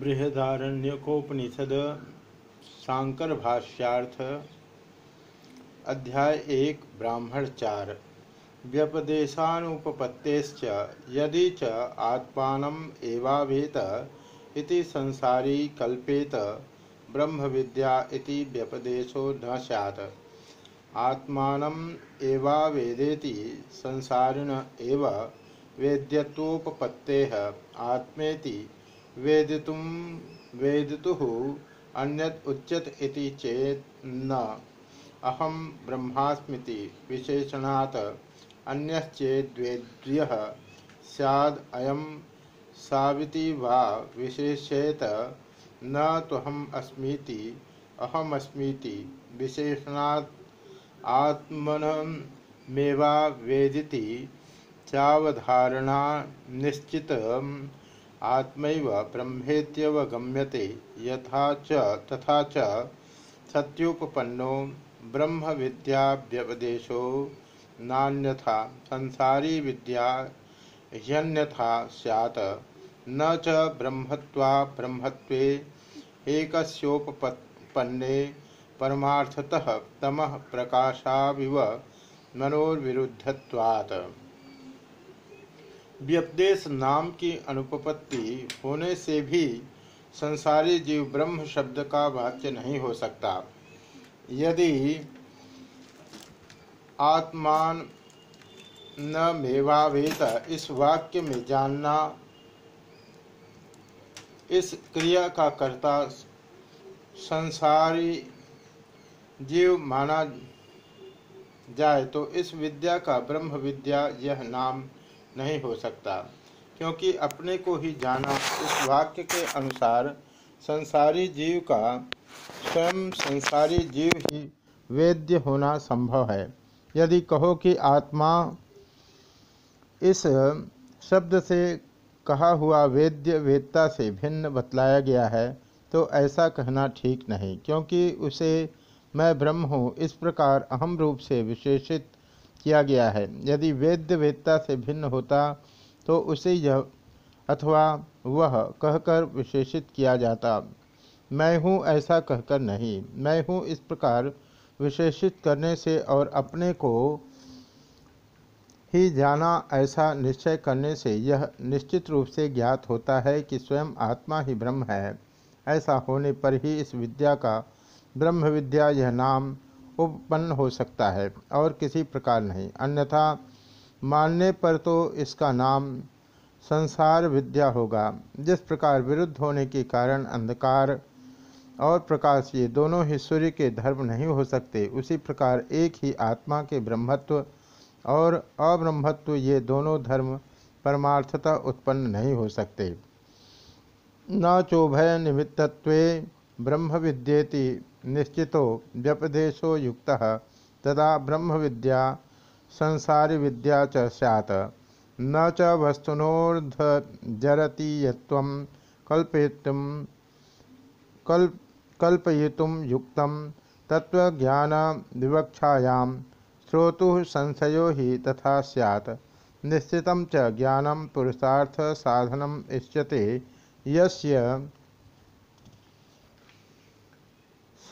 बृहदारण्यकोपनिषद शांकर भाष्यार्थ अध्याय एक ब्राह्मण चार व्यपदेशानुपपत्तेश्च यदि च आत्मानम एवावेत इति संसारी कल्पेत ब्रह्म विद्या इति व्यपदेशो न सैत् आत्मानम एवावेदेति संसारिण एव वेद्यत्वोपपत्तेः आत्मेति वेदितुम वेदितु अन्यत उच्यत इति चेत न। अहम ब्रह्मास्मि विशेषणात् अन्यश्चेद्वेद्य सैद अयम साविति वा विशेषेत न तोहम अस्मीति, अहमस्मीति विशेषणात् आत्मनमेवा वेदिति चावधारणा निश्चित आत्मैव ब्रह्मेत्यवगम्यते यथा च तथा ब्रह्म विद्या व्यपदेशो नान्यथा संसारी विद्या ह्यन्यथा स्यात्, न च ब्रह्मत्वा ब्रह्मत्वे एकस्योपपन्ने परमार्थतः तमः प्रकाशाविव मनोर्विरुद्धत्वात्। व्यपदेश नाम की अनुपपत्ति होने से भी संसारी जीव ब्रह्म शब्द का वाच्य नहीं हो सकता। यदि आत्मान न मेवावेत, इस वाक्य में जानना इस क्रिया का कर्ता संसारी जीव माना जाए तो इस विद्या का ब्रह्म विद्या यह नाम नहीं हो सकता। क्योंकि अपने को ही जाना इस वाक्य के अनुसार संसारी जीव का स्वयं संसारी जीव ही वेद्य होना संभव है। यदि कहो कि आत्मा इस शब्द से कहा हुआ वेद्य वेदता से भिन्न बतलाया गया है तो ऐसा कहना ठीक नहीं, क्योंकि उसे मैं ब्रह्म हूँ। इस प्रकार अहम रूप से विशेषित किया गया है। यदि वेद्य वेदता से भिन्न होता तो उसे यह अथवा वह कहकर विशेषित किया जाता। मैं हूँ ऐसा कहकर नहीं। मैं हूँ इस प्रकार विशेषित करने से और अपने को ही जाना ऐसा निश्चय करने से यह निश्चित रूप से ज्ञात होता है कि स्वयं आत्मा ही ब्रह्म है। ऐसा होने पर ही इस विद्या का ब्रह्म विद्या यह नाम उपपन्न हो सकता है और किसी प्रकार नहीं। अन्यथा, मानने पर तो इसका नाम संसार विद्या होगा। जिस प्रकार विरुद्ध होने के कारण अंधकार और प्रकाश ये दोनों ही सूर्य के धर्म नहीं हो सकते, उसी प्रकार एक ही आत्मा के ब्रह्मत्व और अब्रह्मत्व ये दोनों धर्म परमार्थता उत्पन्न नहीं हो सकते। न चोभय निमित्तत्वे ब्रह्म विद्येति निश्चितो व्यपदेशो युक्त। तदा ब्रह्म विद्या संसारी विद्या च सैत् न च वस्तुनोर्धजरतीयत्व कल्पयितुम कल्प कल्पयितुम युक्त तत्वज्ञान विवक्षायां श्रोतु संशयो ही तथा सैत निश्चित ज्ञान पुरुषार्थ साधनम इष्यते। यस्य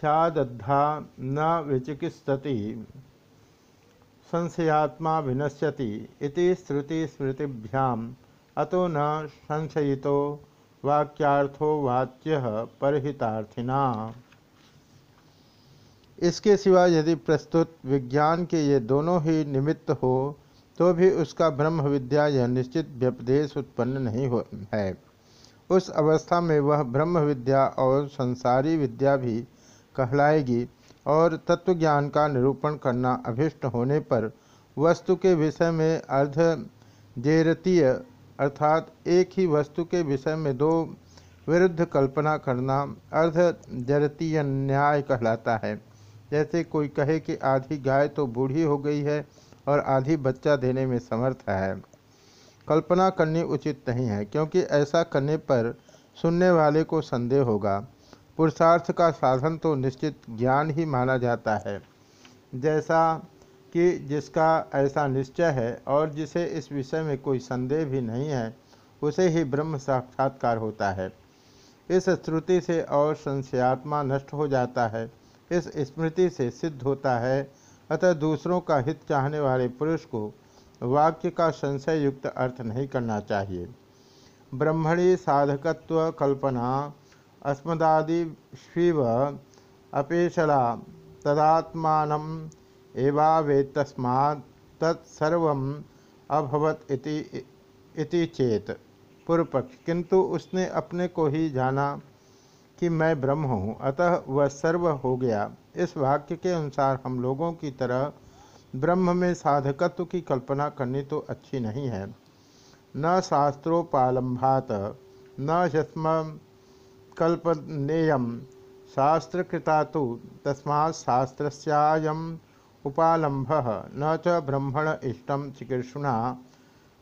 स्यादद्धा न विचिकित्सति, संशयात्मा विनश्यति इति श्रुति स्मृतिभ्याम अतो न संशयितो वाक्यार्थो वाच्य परहितार्थिना। इसके सिवा यदि प्रस्तुत विज्ञान के ये दोनों ही निमित्त हो तो भी उसका ब्रह्म विद्या यह निश्चित व्यपदेश उत्पन्न नहीं हो, है। उस अवस्था में वह ब्रह्म विद्या और संसारी विद्या भी कहलाएगी और तत्वज्ञान का निरूपण करना अभिष्ट होने पर वस्तु के विषय में अर्ध जेरतीय अर्थात एक ही वस्तु के विषय में दो विरुद्ध कल्पना करना अर्ध जरतीय न्याय कहलाता है। जैसे कोई कहे कि आधी गाय तो बूढ़ी हो गई है और आधी बच्चा देने में समर्थ है। कल्पना करनी उचित नहीं है, क्योंकि ऐसा करने पर सुनने वाले को संदेह होगा। पुरुषार्थ का साधन तो निश्चित ज्ञान ही माना जाता है। जैसा कि जिसका ऐसा निश्चय है और जिसे इस विषय में कोई संदेह भी नहीं है, उसे ही ब्रह्म साक्षात्कार होता है। इस श्रुति से और संशयात्मा नष्ट हो जाता है, इस स्मृति से सिद्ध होता है। अतः दूसरों का हित चाहने वाले पुरुष को वाक्य का संशय युक्त अर्थ नहीं करना चाहिए। ब्रह्मणी साधकत्व कल्पना अस्मदादि शिव अपेशला तदात्मान एवावेतस्मात् तत्सर्व अभवत इति, इति चेत। पूर्व पक्ष किंतु उसने अपने को ही जाना कि मैं ब्रह्म हूँ। अतः वह सर्व हो गया। इस वाक्य के अनुसार हम लोगों की तरह ब्रह्म में साधकत्व की कल्पना करनी तो अच्छी नहीं है। न शास्त्रोपालंभात न जस्म कल्पनेय शास्त्रकृता तो तस्मा शास्त्रस्यायम उपालंभ न च ब्रह्मण इष्ट चिकीर्षुणा।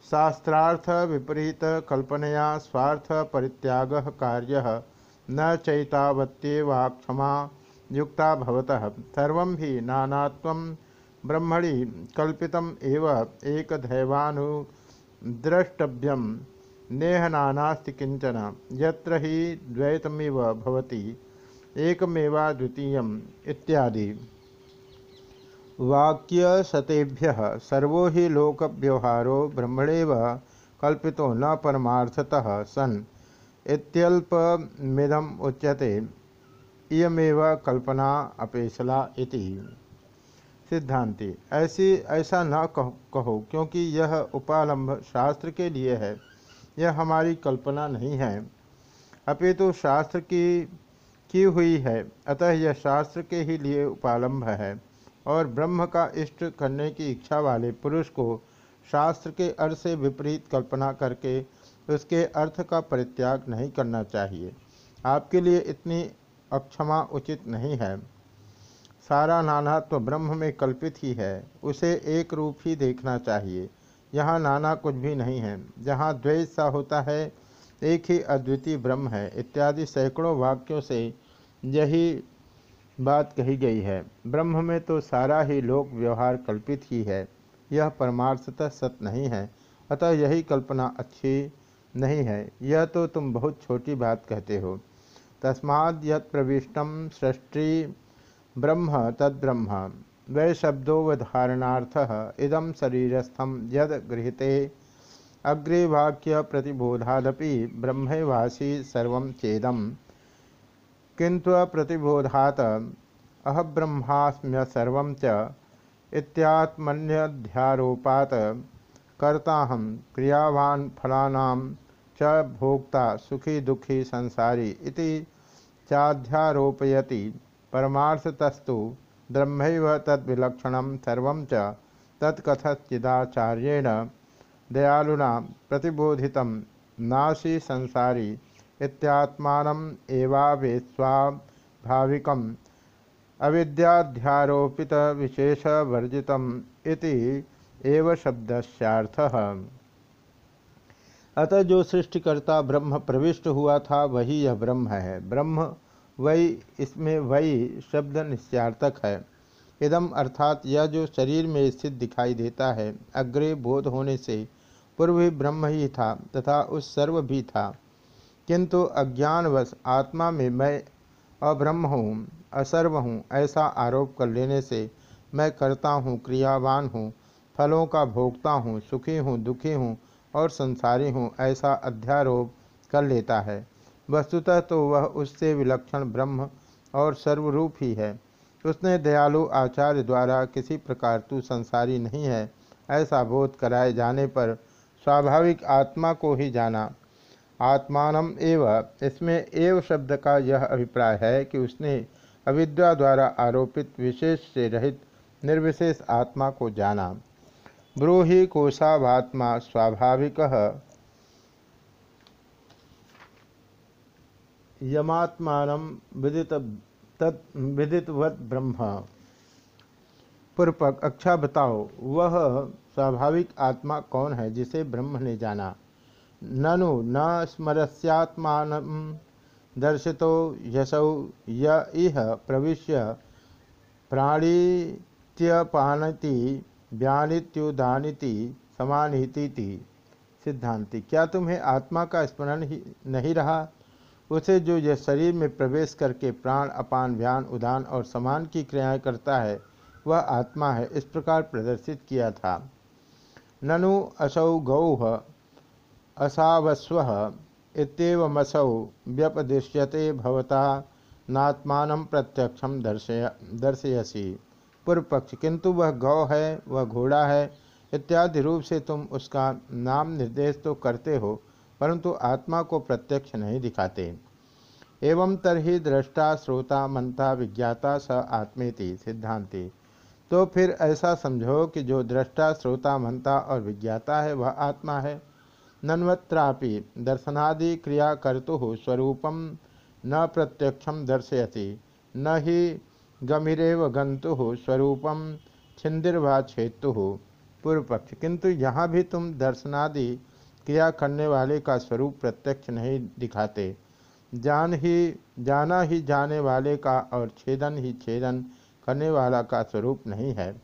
शास्त्रार्थ विपरीत कल्पनया स्वार्थ परित्याग कार्य। न चैतावत्येवा क्षमा युक्ता भवतः। सर्व भी नानात्व ब्रह्मणि कल्पितम एव। एक दैवानुद्रष्टव्यम नेह नानास्ति किंचन यत्र ही द्वैतमिव भवति, एकमेवा द्वितीय इत्यादि। वाक्य सतेभ्य सर्वो ही लोक व्यवहारो ब्रह्मणेव कल्पितो न परमार्थतः सन। इत्यल्पमिदम उच्यते। इयमेव कल्पना अपेशला इति। सिद्धांति ऐसी, ऐसा न कहो क्योंकि यह उपालंब शास्त्र के लिए है। यह हमारी कल्पना नहीं है। अपितु शास्त्र की की हुई है। अतः यह शास्त्र के ही लिए उपालंब है और ब्रह्म का इष्ट करने की इच्छा वाले पुरुष को शास्त्र के अर्थ से विपरीत कल्पना करके उसके अर्थ का परित्याग नहीं करना चाहिए। आपके लिए इतनी अक्षमा उचित नहीं है। सारा नानात्व ब्रह्म में कल्पित ही है। उसे एक रूप ही देखना चाहिए। यहाँ नाना कुछ भी नहीं है। जहाँ द्वैत सा होता है, एक ही अद्वितीय ब्रह्म है। इत्यादि सैकड़ों वाक्यों से यही बात कही गई है। ब्रह्म में तो सारा ही लोक व्यवहार कल्पित ही है। यह परमार्थतः सत्य नहीं है। अतः यही कल्पना अच्छी नहीं है। यह तो तुम बहुत छोटी बात कहते हो। तस्माद यद प्रविष्टम सृष्टि ब्रह्म तद्ब्रह्म। वै शब्दोवधारणार्थ इदम शरीरस्थम यद गृहते। अग्रे वाक्य प्रतिबोधादपि ब्रह्मवासी सर्व चेदम। किंतु प्रतिबोधात अहब्रह्मास्म्य च इत्यात्मन्यध्यारोपात क्रियावान फलानाम च भोक्ता सुखी दुखी संसारी इति चाध्यारोपयति। परमार्थतस्तु ब्रह्मैव तद्विलक्षण सर्व च तत्कथचिदाचार्येण दयालुना प्रतिबोधित नाशी संसारी इत्यात्मानम एवावेस्वाभाविकम अविद्याध्यारोपित विशेष वर्जित इति एव शब्दस्यार्थ। अतः जो सृष्टिकर्ता ब्रह्म प्रविष्ट हुआ था, वही यह ब्रह्म है। ब्रह्म वही, इसमें वही शब्द निश्चार्थक है। इदम अर्थात यह जो शरीर में स्थित दिखाई देता है, अग्रे बोध होने से, पूर्व ही ब्रह्म ही था तथा उस सर्व भी था। किंतु अज्ञानवश आत्मा में मैं अब्रह्म हूँ, असर्व हूँ, ऐसा आरोप कर लेने से मैं करता हूँ, क्रियावान हूँ, फलों का भोगता हूँ, सुखी हूँ, दुखी हूँ और संसारी हूँ, ऐसा अध्यारोप कर लेता है। वस्तुतः तो वह उससे विलक्षण ब्रह्म और सर्वरूप ही है। उसने दयालु आचार्य द्वारा किसी प्रकार तू संसारी नहीं है, ऐसा बोध कराए जाने पर स्वाभाविक आत्मा को ही जाना। आत्मान एव, इसमें एव शब्द का यह अभिप्राय है कि उसने अविद्या द्वारा आरोपित विशेष से रहित निर्विशेष आत्मा को जाना। ब्रूहि कोशावात्मा स्वाभाविक यमात्मान विदित तत् विदितवत ब्रह्म। पूर्वक अच्छा बताओ, वह स्वाभाविक आत्मा कौन है जिसे ब्रह्म ने जाना? ननु, न स्मरस्यात्मा दर्शितो यशौ, य इह प्रविश्य प्राणीत्यपानति व्यानित्युदानिति समानीति सिद्धांति, क्या तुम्हें आत्मा का स्मरण ही नहीं रहा? उसे जो यह शरीर में प्रवेश करके प्राण, अपान व्यान उदान और समान की क्रियाएँ करता है, वह आत्मा है, इस प्रकार प्रदर्शित किया था। ननु असौ गौह असावस्व इतवमसौ व्यपदिश्यते भवता नात्मान प्रत्यक्षम दर्शय, दर्शयसी। पूर्व पक्ष किंतु वह गौ है, वह घोड़ा है, इत्यादि रूप से तुम उसका नाम निर्देश तो करते हो परंतु आत्मा को प्रत्यक्ष नहीं दिखाते। एवं तरही दृष्टा श्रोता मंता विज्ञाता स आत्मेति सिद्धांति। तो फिर ऐसा समझो कि जो दृष्टा, श्रोता, मंता और विज्ञाता है, वह आत्मा है। नन्वत्रापि दर्शनादि क्रिया कर्तु स्वरूपम न प्रत्यक्षम दर्शयति। न ही गमिरेव गंतु स्वरूपम छिंदिर्वा छेतु पूर्व पक्ष किंतु यहाँ भी तुम दर्शनादि क्रिया करने वाले का स्वरूप प्रत्यक्ष नहीं दिखाते। जान ही, जाना ही जाने वाले का और छेदन ही छेदन करने वाला का स्वरूप नहीं है।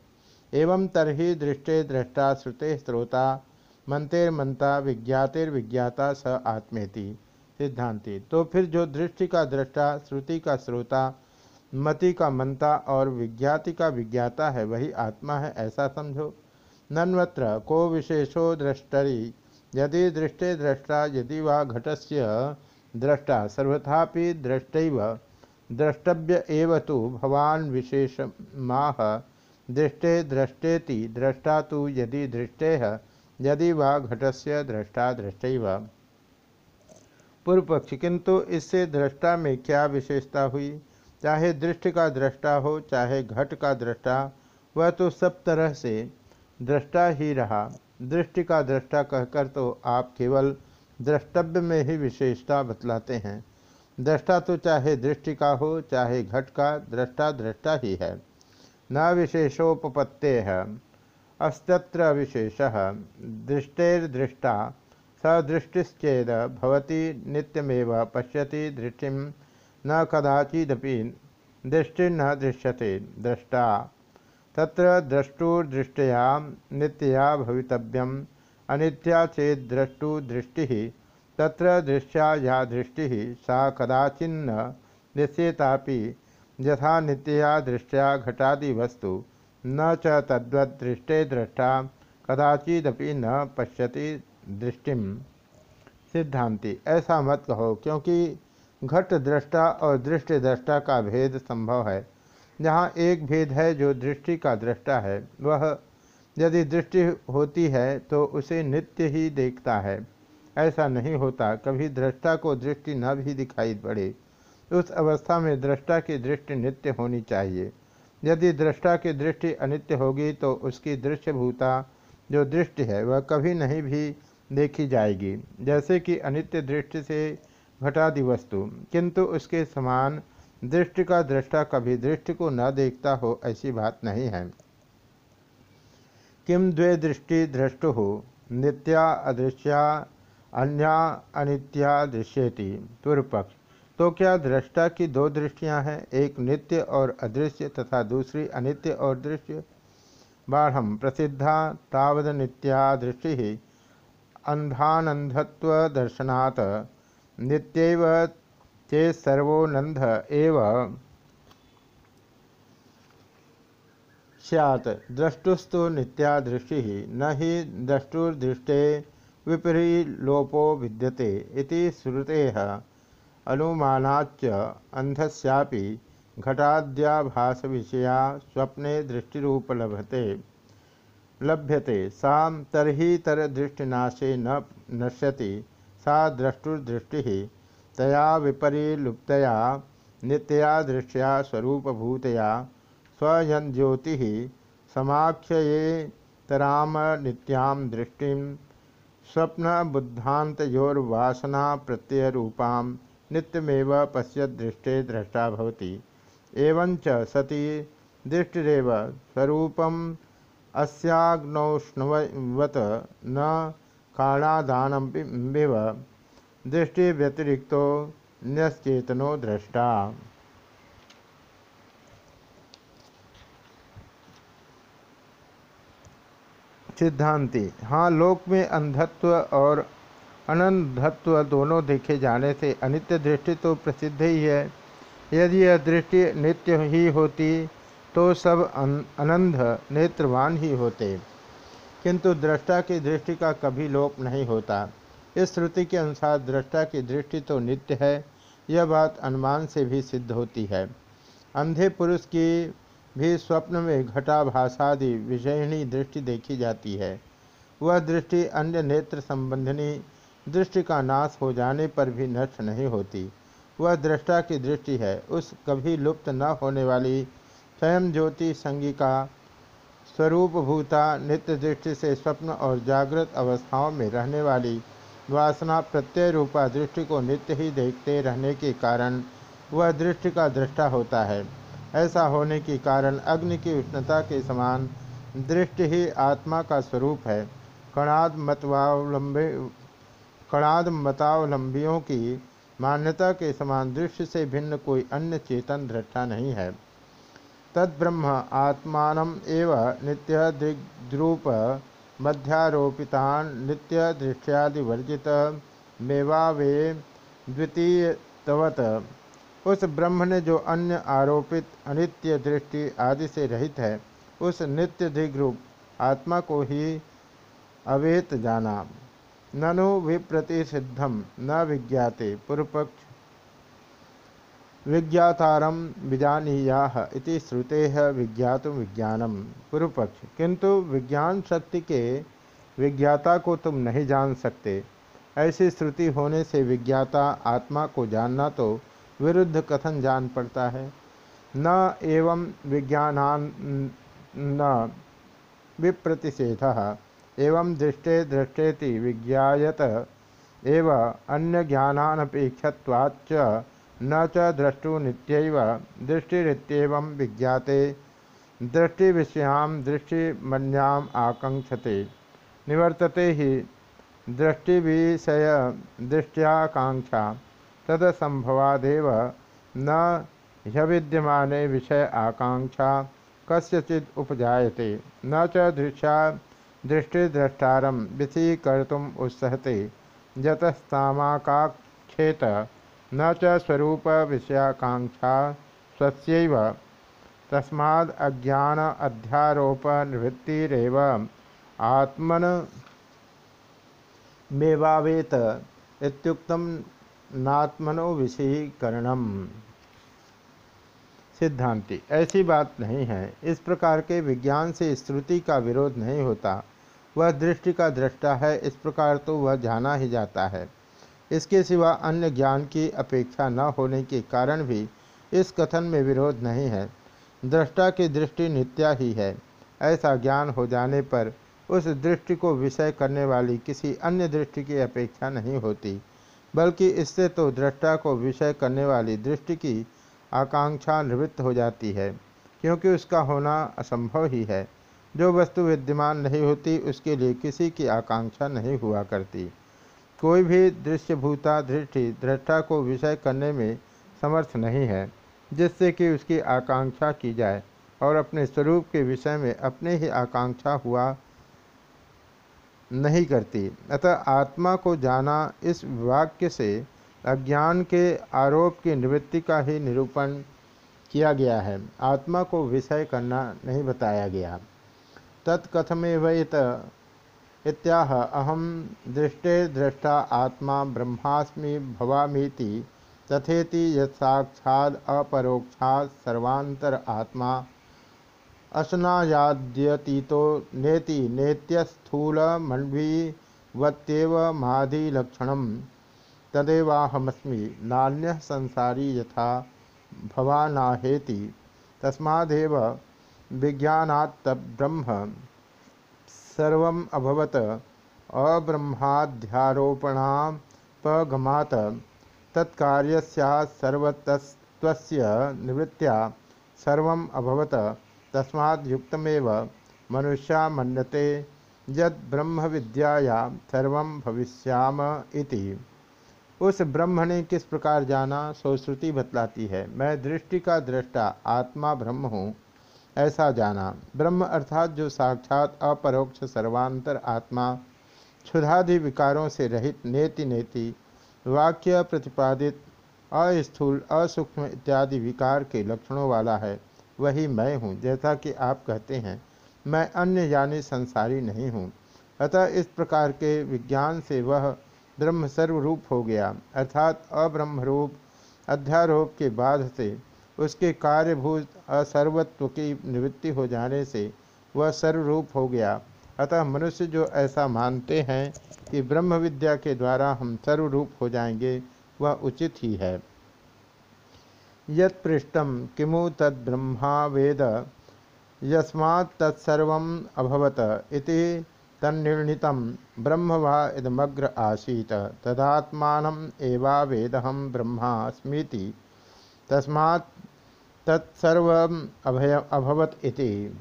एवं तरही दृष्टे दृष्टा श्रुते श्रोता मंतेर मंता विज्ञातेर विज्ञाता स आत्मेति। सिद्धांति। तो फिर जो दृष्टि का दृष्टा, श्रुति का श्रोता मति का मंता और विज्ञाति का विज्ञाता है, वही आत्मा है, ऐसा समझो। नन्वत्र को विशेषो द्रष्टरी यदि दृष्टे दृष्टा यदि वा घटस्य द्रष्टा सर्वथा दृष्ट द्रष्टव्य तो भवान विशेष माह दृष्टे दृष्टेति दृष्टा तो यदि दृष्टे, यदि वा घटस्य द्रष्टा दृष्ट पूर्व पक्ष किंतु इससे दृष्टा में क्या विशेषता हुई? चाहे दृष्टि का दृष्टा हो, चाहे घट का दृष्टा वह तो सब तरह से दृष्टा ही रहा। दृष्टि का दृष्टा कहकर तो आप केवल द्रष्टव्य में ही विशेषता बतलाते हैं। दृष्टा तो चाहे दृष्टि का हो, चाहे घट का, दृष्टा दृष्टा ही है। न विशेषोपत्ते है अस्त्र विशेष दृष्टेर्दृष्टा सदृष्टिश्चेद, भवती नित्यमेव, पश्यति दृष्टि न कदाचिदपि, दृष्टिर्न दृश्यते, दृष्टा। तत्र द्रष्टुर्दृष्टया नित्या भवितव्यम। अनित्या चेत द्रष्टुदृष्टि तत्र दृश्या या दृष्टि, सा कदाचिन्न दृश्येतापि यथा नित्या दृष्टया घटादि वस्तु न च तद्वदृष्टे दृष्टा कदाचिदपि न पश्यति दृष्टिम। सिद्धांति ऐसा मत कहो, क्योंकि घट दृष्टा और दृष्टि दृष्टा का भेद संभव है। जहाँ एक भेद है जो दृष्टि का दृष्टा है, वह यदि दृष्टि होती है तो उसे नित्य ही देखता है। ऐसा नहीं होता, कभी दृष्टा को दृष्टि न भी दिखाई पड़े। उस अवस्था में दृष्टा की दृष्टि नित्य होनी चाहिए। यदि दृष्टा की दृष्टि अनित्य होगी तो उसकी दृश्यभूता जो दृष्टि है, वह कभी नहीं भी देखी जाएगी। जैसे कि अनित्य दृष्टि से घटादि वस्तु, किंतु उसके समान दृष्टि का दृष्टा कभी दृष्टि को न देखता हो, ऐसी बात नहीं है। किम द्वे दृष्टि दृष्टु हो नित्या अदृश्या, अन्या अनित्या दृश्यति। पूर्व पक्ष तो क्या दृष्टा की दो दृष्टियाँ हैं, एक नित्य और अदृश्य तथा दूसरी अनित्य और दृश्य? बाढ़ प्रसिद्धा तावद नित्या दृष्टि ही अंधानंधत्व दर्शनात्, नित्यव चे सर्वोनंद एव। सैत् द्रष्टुस्तु नित्या दृष्टि न ही द्रष्टुर्दृष्टे विपरीलोपो विद्यते इति श्रुते अनुमानाच्च अंधस्यापि घटाद्याभास विषया स्वप्ने दृष्टिरूपलभते। लभ्यते, सा तरी तरदृष्टिनाशे न नश्यति, सा द्रष्टुर्दृष्टि। तया विपरीलुप्तया नित्या दृष्टिया स्वरूपभूतया स्वयं ज्योति समाख्येतराम नित्यां दृष्टि स्वप्न बुद्धांतोर्वासना प्रत्यय रूपां नित्यमेव पश्य दृष्टे भवति। एवं सती दृष्टिरव स्वरूपम अस्याग्नौष्णवत न काणादानम दृष्टि व्यतिरिक्तो न्यश्चेतनो दृष्टा सिद्धांति हाँ लोक में अंधत्व और अनंधत्व दोनों देखे जाने से अनित्य दृष्टि तो प्रसिद्ध ही है। यदि यह दृष्टि नित्य ही होती तो सब अनंध, नेत्रवान ही होते। किंतु दृष्टा की दृष्टि का कभी लोप नहीं होता। इस श्रुति के अनुसार दृष्टा की दृष्टि तो नित्य है, यह बात अनुमान से भी सिद्ध होती है। अंधे पुरुष की भी स्वप्न में घटाभाषादि विषयणी दृष्टि देखी जाती है। वह दृष्टि अन्य नेत्र संबंधनी दृष्टि का नाश हो जाने पर भी नष्ट नहीं होती। वह दृष्टा की दृष्टि है, उस कभी लुप्त न होने वाली स्वयं ज्योति संगिका स्वरूप भूता नित्य दृष्टि से स्वप्न और जागृत अवस्थाओं में रहने वाली वासना प्रत्यय रूपा दृष्टि को नित्य ही देखते रहने के कारण वह दृष्टि का दृष्टा होता है। ऐसा होने के कारण अग्नि की उष्णता के समान दृष्टि ही आत्मा का स्वरूप है। कणाद मतवावलंबे कणाद मतावलंबियों की मान्यता के समान दृश्य से भिन्न कोई अन्य चेतन दृष्टा नहीं है। तद्ब्रह्म आत्मान एव नित्य दिग्रूप मध्यारोपितान नित्य दृष्टियादिवर्जित मेवावे द्वितीयतवत। उस ब्रह्म ने जो अन्य आरोपित, अनित्य दृष्टि आदि से रहित है, उस नित्य दिग्रूप आत्मा को ही अवेत जाना। ननु विप्रतिषिद्धम न विज्ञाते पूर्वपक्ष विज्ञातारम विजानीया इति श्रुते विज्ञात विज्ञानम पूर्वपक्ष। किंतु विज्ञान शक्ति के विज्ञाता को तुम नहीं जान सकते। ऐसी श्रुति होने से विज्ञाता आत्मा को जानना तो विरुद्ध कथन जान पड़ता है। न एवं विज्ञानान न विप्रतिषेध। एवं दृष्टे दृष्टेति विज्ञात एव अन्य ज्ञानानपेक्षत्वाच्च न च द्रष्टु नित्यैव दृष्टिरित्येवं विज्ञाते। दृष्टि विषयां दृष्टिमन्याम आकांक्षते निवर्तते ही दृष्टि विषय दृष्टियाकांक्षा तदसंभवादेव न ह्यविद्यमाने विषय आकांक्षा कस्यचित् उपजायते। न च दृश्या दृष्टिद्रष्टारम विषीकर्तुम उत्सहते। जतस्तामाकाक्षेत न च स्वरूप विषयाकांक्षा स्वस्यैव। तस्माद् अज्ञान अध्यारोप निवृत्तिरव आत्मन मेवावेत इत्युक्तम नात्मनो विषयीकरणम सिद्धांति, ऐसी बात नहीं है। इस प्रकार के विज्ञान से श्रुति का विरोध नहीं होता। वह दृष्टि का दृष्टा है, इस प्रकार तो वह जाना ही जाता है। इसके सिवा अन्य ज्ञान की अपेक्षा न होने के कारण भी इस कथन में विरोध नहीं है। दृष्टा की दृष्टि नित्या ही है। ऐसा ज्ञान हो जाने पर उस दृष्टि को विषय करने वाली किसी अन्य दृष्टि की अपेक्षा नहीं होती, बल्कि इससे तो दृष्टा को विषय करने वाली दृष्टि की आकांक्षा निवृत्त हो जाती है, क्योंकि उसका होना असंभव ही है। जो वस्तु विद्यमान नहीं होती, उसके लिए किसी की आकांक्षा नहीं हुआ करती। कोई भी दृश्यभूता दृष्टि दृष्टा को विषय करने में समर्थ नहीं है, जिससे कि उसकी आकांक्षा की जाए और अपने स्वरूप के विषय में अपने ही आकांक्षा हुआ नहीं करती। अतः आत्मा को जाना इस वाक्य से अज्ञान के आरोप की निवृत्ति का ही निरूपण किया गया है। आत्मा को विषय करना नहीं बताया गया। तत्कथमेवत इत्याह अहम दृष्टे दृष्टा आत्मा ब्रह्मास्मि भवामीति तथेति यत्साक्षाद अपरोक्षाद सर्वांतर आत्मा असनायाद्यतीतो नेति नेत्यस्थूल मण्डवीवत्येव मादिलक्षणम् तदेवाहमस्मी नान्य संसारी यथा भवानाहेति तस्मादेव विज्ञानात् सर्वम् अभवत। अब्रह्माध्यारोपणापगमात् तत्कार्यस्यात् सर्वतस्त्वस्य निवृत्त्या सर्वम् अभवत। तस्माद्युक्तमेव मनुष्या मन्यते यद् ब्रह्म विद्याया सर्वं भविष्याम इति। उस ब्रह्म ने किस प्रकार जाना, सो श्रुति बतलाती है। मैं दृष्टि का दृष्टा, आत्मा ब्रह्म हूँ। ऐसा जाना। ब्रह्म अर्थात जो साक्षात अपरोक्ष सर्वांतर आत्मा, क्षुधादि विकारों से रहित नेति नेति वाक्य प्रतिपादित, अस्थूल, असूक्ष्म इत्यादि विकार के लक्षणों वाला है, वही मैं हूँ, जैसा कि आप कहते हैं। मैं अन्य यानी संसारी नहीं हूँ। अतः इस प्रकार के विज्ञान से वह ब्रह्म सर्वरूप हो गया। अर्थात अब्रह्मरूप, अध्यारोप के बाद से उसके कार्यभूत असर्वत्व की निवृत्ति हो जाने से वह सर्वरूप हो गया। अतः मनुष्य जो ऐसा मानते हैं कि ब्रह्म विद्या के द्वारा हम सर्वरूप हो जाएँगे, वह उचित ही है। यत्पृष्टम किमु तद्ब्रह्मा वेद, यस्मात् तत्सर्व अभवत इति तन्निर्णित ब्रह्म वा इदमग्र आसीत। तदात्मान एवा वेदहम ब्रह्मास्मीति तस्मात् तत्सर्व अभय, अभवत इति।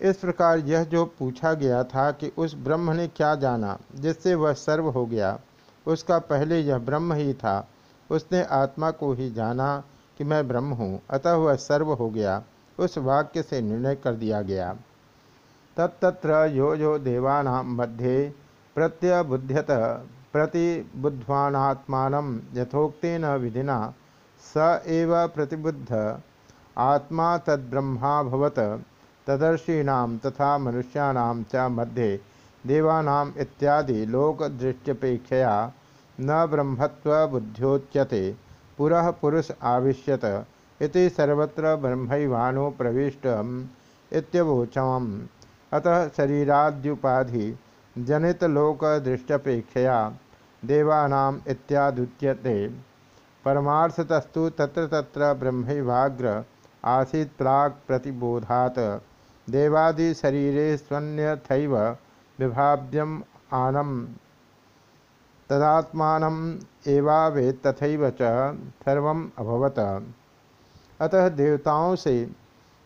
इस प्रकार यह जो पूछा गया था कि उस ब्रह्म ने क्या जाना, जिससे वह सर्व हो गया, उसका पहले यह ब्रह्म ही था। उसने आत्मा को ही जाना कि मैं ब्रह्म हूँ, अतः वह सर्व हो गया। उस वाक्य से निर्णय कर दिया गया। तत्त्र यो यो देवानां मध्ये प्रत्यबुध्यत प्रतिबुद्ध्वात्मान यथोक्न विधिना स एव प्रतिबुद्ध। आत्मा तद्ब्रह्माभवत तदर्शीना तथा मनुष्याणाम च मध्ये देवानाम इत्यादि लोकदृष्ट्यपेक्षया न ब्रह्मत्व बुद्ध्योच्यते। पुरः पुरुष आविश्यत इति सर्वत्र ब्रह्मवानो प्रविष्ट इत्यवोचम। अतः शरीराद्युपाधि जनित लोक दृष्टपेक्षया देवानाम इत्यादुच्यते। परमार्थतस्तु तत्र तत्र ब्रह्मवाग्र आसीत् प्राक् प्रतिबोधात। देवादि शरीरे स्वन्यथैव विभाव्यम आनम। तदात्मान एवावे तथैव च सर्वम अभवत। अतः देवताओं से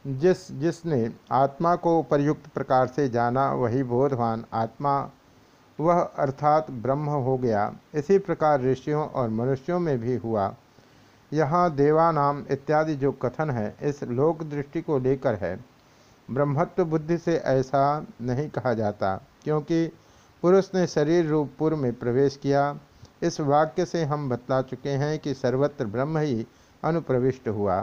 जिस जिसने आत्मा को उपयुक्त प्रकार से जाना, वही बोधवान आत्मा वह अर्थात ब्रह्म हो गया। इसी प्रकार ऋषियों और मनुष्यों में भी हुआ। यहाँ देवानाम इत्यादि जो कथन है, इस लोक दृष्टि को लेकर है। ब्रह्मत्व बुद्धि से ऐसा नहीं कहा जाता, क्योंकि पुरुष ने शरीर रूप पूर्व में प्रवेश किया। इस वाक्य से हम बतला चुके हैं कि सर्वत्र ब्रह्म ही अनुप्रविष्ट हुआ।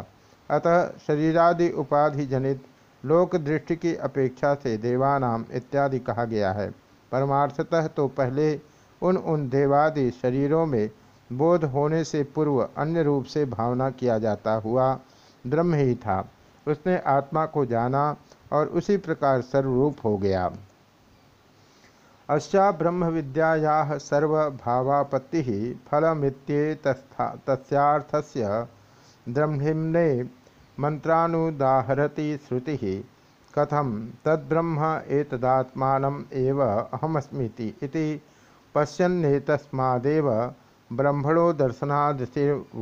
अतः शरीरादि उपाधि जनित लोक दृष्टि की अपेक्षा से देवानाम इत्यादि कहा गया है। परमार्थतः तो पहले उन उन देवादि शरीरों में बोध होने से पूर्व अन्य रूप से भावना किया जाता हुआ ब्रह्म ही था। उसने आत्मा को जाना और उसी प्रकार सर्वरूप हो गया। अशा ब्रह्म विद्याया सर्वभावापत्ति फलमित्ये तस्यार्थस्य ब्रह्मणे मंत्रानुदाहरती श्रुति कथम तद्ब्रह्म एतदात्मानम् एव अहमस्मीति इति पश्यन्नेतस्मादेव ब्रह्मणो दर्शनादिवामदेवाख्य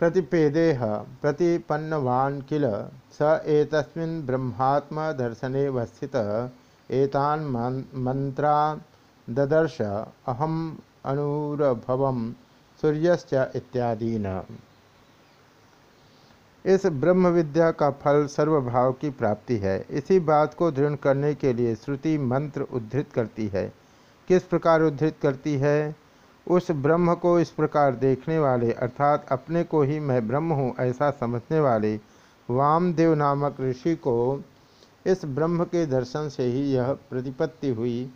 प्रतिपेदेह प्रतिपन्नवान् किल स एतस्मिन् ब्रह्मात्मदर्शने वस्थित एतान् मंत्रा ददर्श अहम अनुरभव सूर्यश्च इत्यादीन। इस ब्रह्म विद्या का फल सर्वभाव की प्राप्ति है। इसी बात को दृढ़ करने के लिए श्रुति मंत्र उद्धृत करती है। किस प्रकार उद्धृत करती है? उस ब्रह्म को इस प्रकार देखने वाले, अर्थात अपने को ही मैं ब्रह्म हूँ ऐसा समझने वाले वामदेव नामक ऋषि को इस ब्रह्म के दर्शन से ही यह प्रतिपत्ति हुई,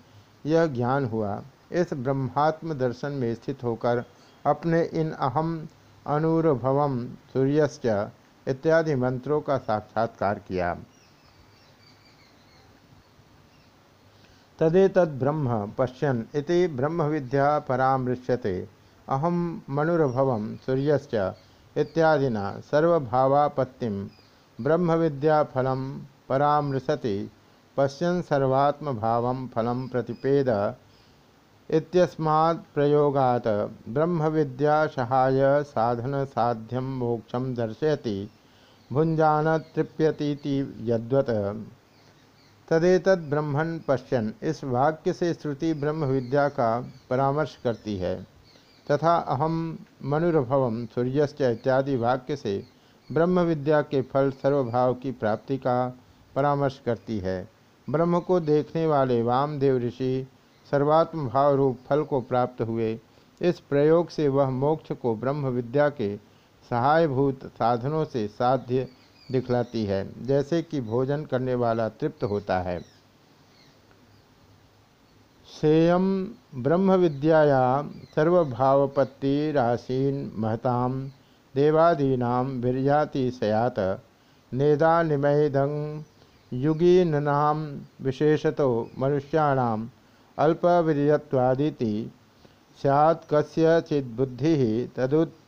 यह ज्ञान हुआ। इस ब्रह्मात्म दर्शन में स्थित होकर अपने इन अहम अनुरभवम सूर्यश्च इत्यादि मंत्रों का साक्षात्कार किया। तदेतद्ब्रह्म पश्यन् इति ब्रह्म विद्या परामृश्यते। अहम मनुरभव सूर्यश्च इत्यादिना सर्वभावापत्तिम ब्रह्म विद्या फलम परामृशति। पश्यन् सर्वात्म भाव फलम प्रतिपेद इत्यस्मात् साधन साध्यम मोक्षम दर्शयति भुंजान तृप्यतीति यद्वत्। तदेतद ब्रह्मण पश्यन इस वाक्य से श्रुति ब्रह्म विद्या का परामर्श करती है, तथा अहम मनुरभव सूर्यश्च इत्यादि वाक्य से ब्रह्म विद्या के फल सर्वभाव की प्राप्ति का परामर्श करती है। ब्रह्म को देखने वाले वामदेव ऋषि सर्वात्म भाव रूप फल को प्राप्त हुए। इस प्रयोग से वह मोक्ष को ब्रह्म विद्या के सहायभूत साधनों से साध्य दिखलाती है, जैसे कि भोजन करने वाला तृप्त होता है। सेयम ब्रह्म विद्याया सर्वभावपत्ति राशीन महताम देवादीना वीरजातिशयात नेदानिमयदं युगीनाम विशेषतो मनुष्याणाम अल्पवीर्यवादीति सैत् कस्यचिद्बुद्धि तदुत्थापनाया।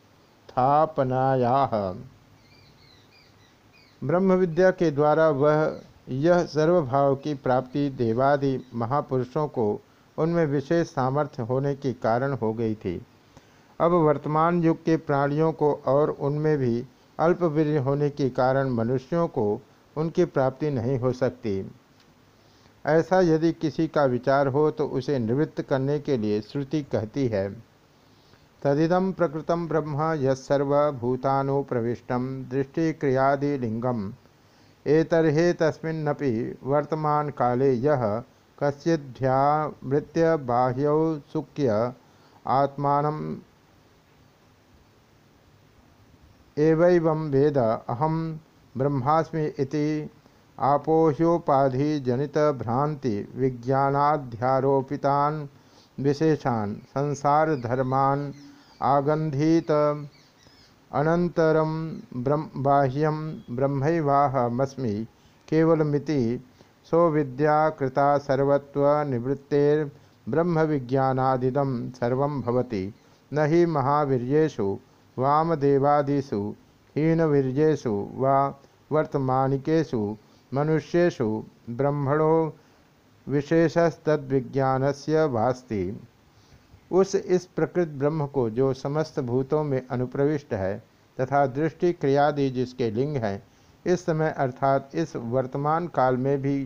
ब्रह्म विद्या के द्वारा वह यह सर्वभाव की प्राप्ति देवादि महापुरुषों को उनमें विशेष सामर्थ्य होने के कारण हो गई थी। अब वर्तमान युग के प्राणियों को और उनमें भी अल्पवीर होने के कारण मनुष्यों को उनकी प्राप्ति नहीं हो सकती। ऐसा यदि किसी का विचार हो तो उसे निवृत्त करने के लिए श्रुति कहती है। तदिदम प्रकृतम ब्रह्म यर्वभूतानुप्रविष्टम दृष्टिक्रियादिलिंगम एतर्हे तस्मिन्नपि वर्तमान काले यह कस्यध्यावृत्य बाह्यौसुक्य आत्मान एवं वेद अहम ब्रह्मास्मि आपोह्योपाधि जनित भ्रांति विज्ञानाध्यारोपितान विशेषान संसार धर्मान आगंधित अनंतरम ब्रह्म बाह्यम ब्रह्मवाहमस्मि केवलमिति सौविद्या कृता सर्वत्व निवृत्तेर्ब्रह्म विज्ञानादिदम सर्व न ही महावीर्येषु वामदेवादिषु हीनवीर्येषु वा वर्तमानिकेषु मनुष्येषु ब्रह्मणो विशेषस्तद्विज्ञान से वास्ति। उस इस प्रकृत ब्रह्म को जो समस्त भूतों में अनुप्रविष्ट है तथा दृष्टि क्रियादि जिसके लिंग हैं, इस समय अर्थात इस वर्तमान काल में भी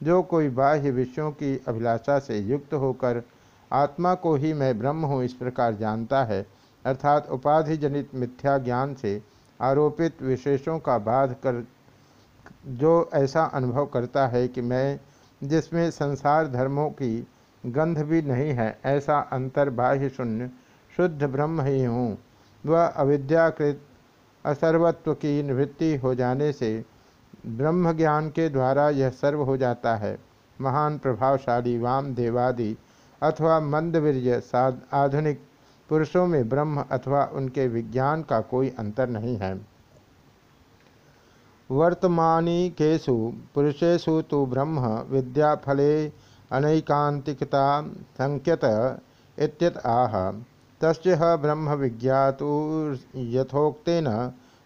जो कोई बाह्य विषयों की अभिलाषा से युक्त होकर आत्मा को ही मैं ब्रह्म हूँ, इस प्रकार जानता है। अर्थात उपाधि जनित मिथ्या ज्ञान से आरोपित विशेषों का बाध कर जो ऐसा अनुभव करता है कि मैं, जिसमें संसार धर्मों की गंध भी नहीं है, ऐसा अंतर बाह्य शून्य, शुद्ध ब्रह्म ही हूँ। वह अविद्याकृत असर्वत्व की निवृत्ति हो जाने से ब्रह्म ज्ञान के द्वारा यह सर्व हो जाता है। महान प्रभावशाली वाम देवादि अथवा मंदवीर्य आधुनिक पुरुषों में ब्रह्म अथवा उनके विज्ञान का कोई अंतर नहीं है। वर्तमानिकेषु पुरुषेषु तो ब्रह्म विद्याफले अनैकांतिकता संख्यत इत्यत आह। तस्य ब्रह्म विज्ञातु यथोक्तेन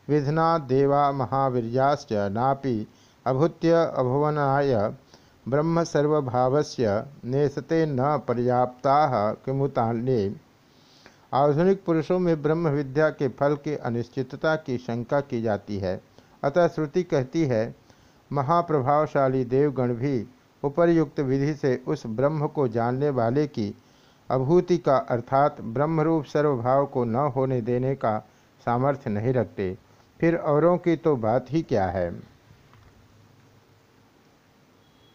विधना देवा महावीर्याश्च नापि अभूत्य अभुवनाय ब्रह्म सर्वभावस्य नेसते न पर्याप्ता किमुतान्ये। आधुनिक पुरुषों में ब्रह्म विद्या के फल की अनिश्चितता की शंका की जाती है। अतः श्रुति कहती है, महाप्रभावशाली देवगण भी उपर्युक्त विधि से उस ब्रह्म को जानने वाले की अभूति का अर्थात ब्रह्मरूप सर्वभाव को न होने देने का सामर्थ्य नहीं रखते। फिर औरों की तो बात ही क्या है?